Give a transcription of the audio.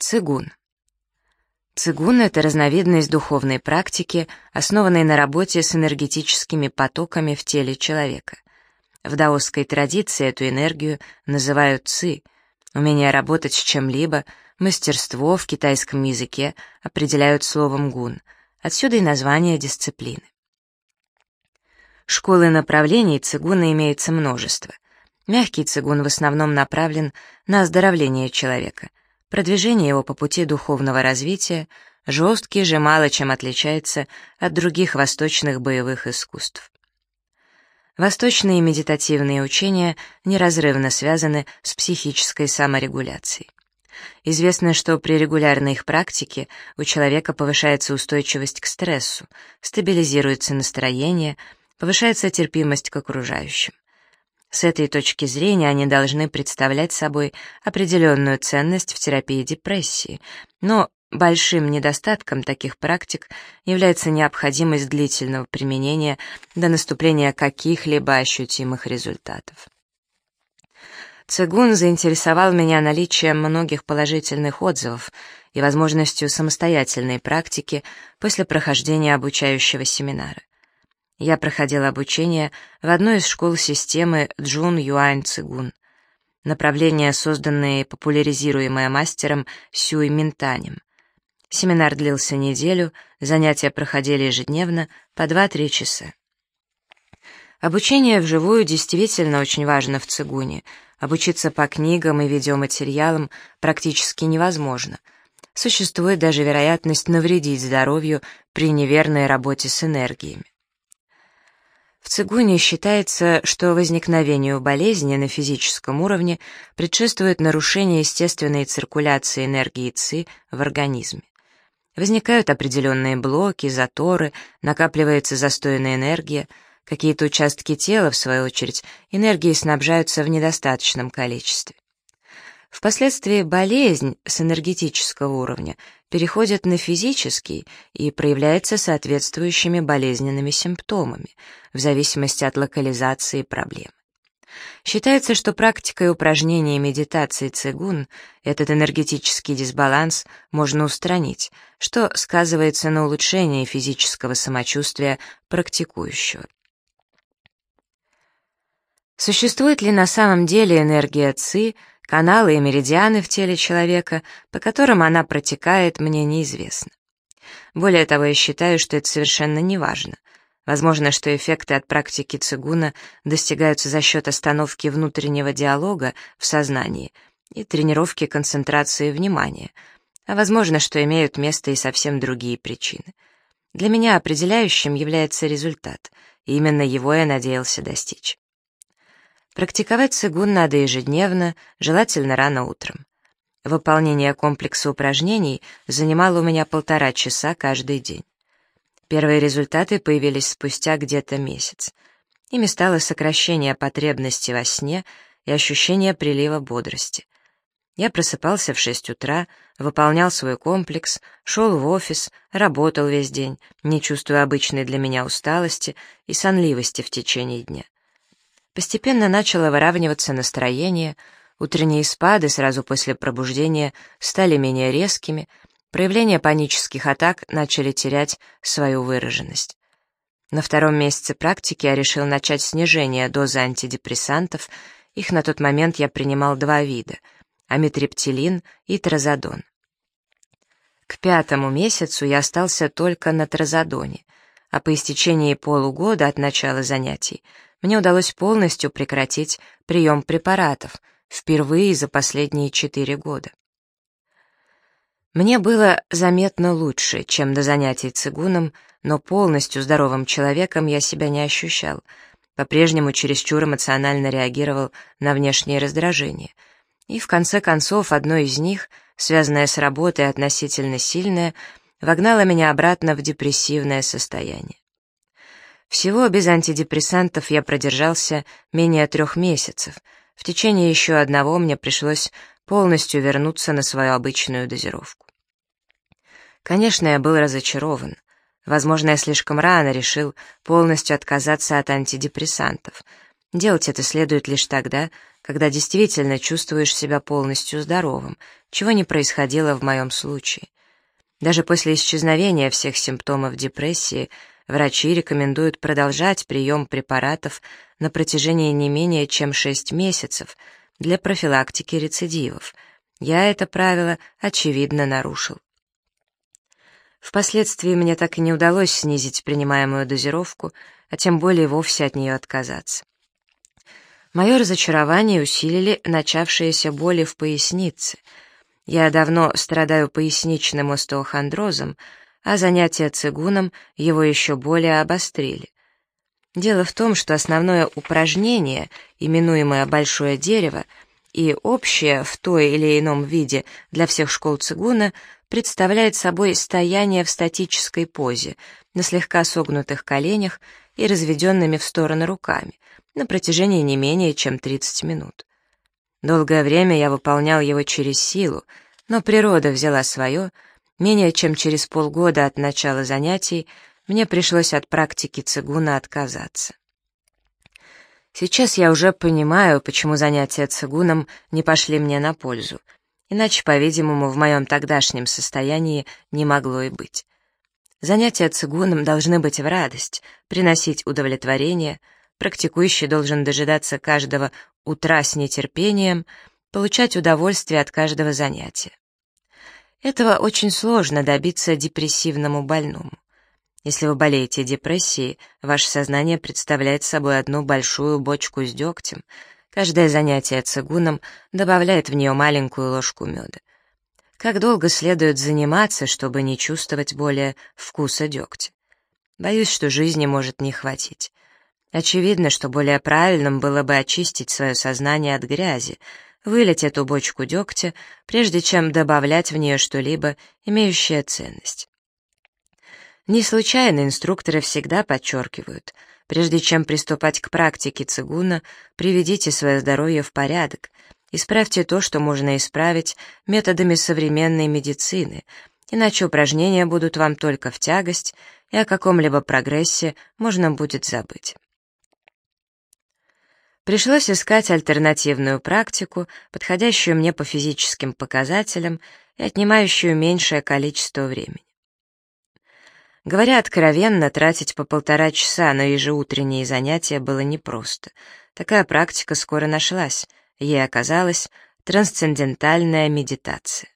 Цигун. Цигун — это разновидность духовной практики, основанной на работе с энергетическими потоками в теле человека. В даосской традиции эту энергию называют ци, умение работать с чем-либо, мастерство в китайском языке определяют словом гун, отсюда и название дисциплины. Школы направлений цигуна имеется множество. Мягкий цигун в основном направлен на оздоровление человека — Продвижение его по пути духовного развития жесткий же мало чем отличается от других восточных боевых искусств. Восточные медитативные учения неразрывно связаны с психической саморегуляцией. Известно, что при регулярной их практике у человека повышается устойчивость к стрессу, стабилизируется настроение, повышается терпимость к окружающим. С этой точки зрения они должны представлять собой определенную ценность в терапии депрессии, но большим недостатком таких практик является необходимость длительного применения до наступления каких-либо ощутимых результатов. Цигун заинтересовал меня наличием многих положительных отзывов и возможностью самостоятельной практики после прохождения обучающего семинара. Я проходил обучение в одной из школ системы Джун Юань Цигун. Направление, созданное и популяризируемое мастером Сюй Минтанем. Семинар длился неделю, занятия проходили ежедневно по 2-3 часа. Обучение вживую действительно очень важно в цигуне. Обучиться по книгам и видеоматериалам практически невозможно. Существует даже вероятность навредить здоровью при неверной работе с энергиями. В цигуне считается, что возникновению болезни на физическом уровне предшествует нарушение естественной циркуляции энергии ЦИ в организме. Возникают определенные блоки, заторы, накапливается застойная энергия, какие-то участки тела, в свою очередь, энергией снабжаются в недостаточном количестве. Впоследствии болезнь с энергетического уровня переходит на физический и проявляется соответствующими болезненными симптомами, в зависимости от локализации проблемы. Считается, что практикой упражнения медитации цигун этот энергетический дисбаланс можно устранить, что сказывается на улучшении физического самочувствия практикующего. Существует ли на самом деле энергия ЦИ, Каналы и меридианы в теле человека, по которым она протекает, мне неизвестно. Более того, я считаю, что это совершенно не важно. Возможно, что эффекты от практики цигуна достигаются за счет остановки внутреннего диалога в сознании и тренировки концентрации внимания, а возможно, что имеют место и совсем другие причины. Для меня определяющим является результат, и именно его я надеялся достичь. Практиковать цигун надо ежедневно, желательно рано утром. Выполнение комплекса упражнений занимало у меня полтора часа каждый день. Первые результаты появились спустя где-то месяц. Ими стало сокращение потребности во сне и ощущение прилива бодрости. Я просыпался в 6 утра, выполнял свой комплекс, шел в офис, работал весь день, не чувствуя обычной для меня усталости и сонливости в течение дня. Постепенно начало выравниваться настроение, утренние спады сразу после пробуждения стали менее резкими, проявления панических атак начали терять свою выраженность. На втором месяце практики я решил начать снижение дозы антидепрессантов, их на тот момент я принимал два вида — амитриптилин и тразодон. К пятому месяцу я остался только на тразодоне, а по истечении полугода от начала занятий мне удалось полностью прекратить прием препаратов, впервые за последние четыре года. Мне было заметно лучше, чем до занятий цигуном, но полностью здоровым человеком я себя не ощущал, по-прежнему чересчур эмоционально реагировал на внешние раздражения. И в конце концов одно из них, связанное с работой относительно сильное, вогнало меня обратно в депрессивное состояние. Всего без антидепрессантов я продержался менее трех месяцев. В течение еще одного мне пришлось полностью вернуться на свою обычную дозировку. Конечно, я был разочарован. Возможно, я слишком рано решил полностью отказаться от антидепрессантов. Делать это следует лишь тогда, когда действительно чувствуешь себя полностью здоровым, чего не происходило в моем случае. Даже после исчезновения всех симптомов депрессии врачи рекомендуют продолжать прием препаратов на протяжении не менее чем 6 месяцев для профилактики рецидивов. Я это правило, очевидно, нарушил. Впоследствии мне так и не удалось снизить принимаемую дозировку, а тем более вовсе от нее отказаться. Мое разочарование усилили начавшиеся боли в пояснице. Я давно страдаю поясничным остеохондрозом, а занятия цигуном его еще более обострили. Дело в том, что основное упражнение, именуемое «большое дерево», и общее в той или ином виде для всех школ цигуна представляет собой стояние в статической позе, на слегка согнутых коленях и разведенными в стороны руками, на протяжении не менее чем 30 минут. Долгое время я выполнял его через силу, но природа взяла свое, менее чем через полгода от начала занятий мне пришлось от практики цигуна отказаться. Сейчас я уже понимаю, почему занятия цигуном не пошли мне на пользу, иначе, по-видимому, в моем тогдашнем состоянии не могло и быть. Занятия цигуном должны быть в радость, приносить удовлетворение, практикующий должен дожидаться каждого утра с нетерпением, получать удовольствие от каждого занятия. Этого очень сложно добиться депрессивному больному. Если вы болеете депрессией, ваше сознание представляет собой одну большую бочку с дегтем. Каждое занятие цигуном добавляет в нее маленькую ложку меда. Как долго следует заниматься, чтобы не чувствовать более вкуса дегтя? Боюсь, что жизни может не хватить. Очевидно, что более правильным было бы очистить свое сознание от грязи, вылить эту бочку дегтя, прежде чем добавлять в нее что-либо, имеющее ценность. Не случайно инструкторы всегда подчеркивают, прежде чем приступать к практике цигуна, приведите свое здоровье в порядок, исправьте то, что можно исправить методами современной медицины, иначе упражнения будут вам только в тягость, и о каком-либо прогрессе можно будет забыть. Пришлось искать альтернативную практику, подходящую мне по физическим показателям и отнимающую меньшее количество времени. Говоря откровенно, тратить по полтора часа на ежеутренние занятия было непросто. Такая практика скоро нашлась. Ей оказалась трансцендентальная медитация.